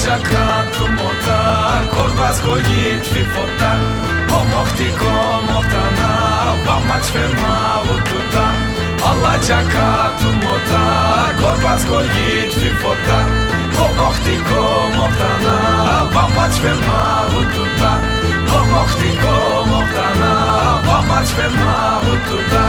τσακάτωματα Κόρβας κογίτ φιφωτά Ομοχτικό μοτανά Βάμαξ φερμά βουτουτά Αλλά τσακάτωματα Κόρβας κογίτ φιφωτά Ομοχτικό μοτανά Βάμαξ φερμά βουτουτά Ομοχτικό μοτανά Βάμαξ φερμά βουτουτά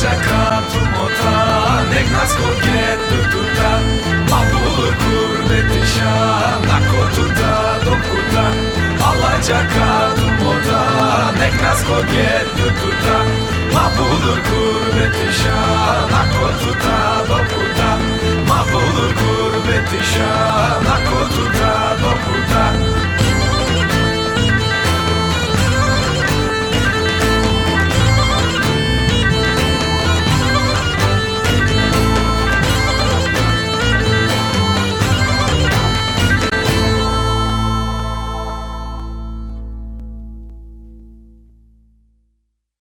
Çakatul mota Negnas koket tututa Mabulur gurbeti şan Nakotuta dokuta Alacakatul mota Negnas koket tututa Mabulur gurbeti şan Nakotuta dokuta Mabulur gurbeti şan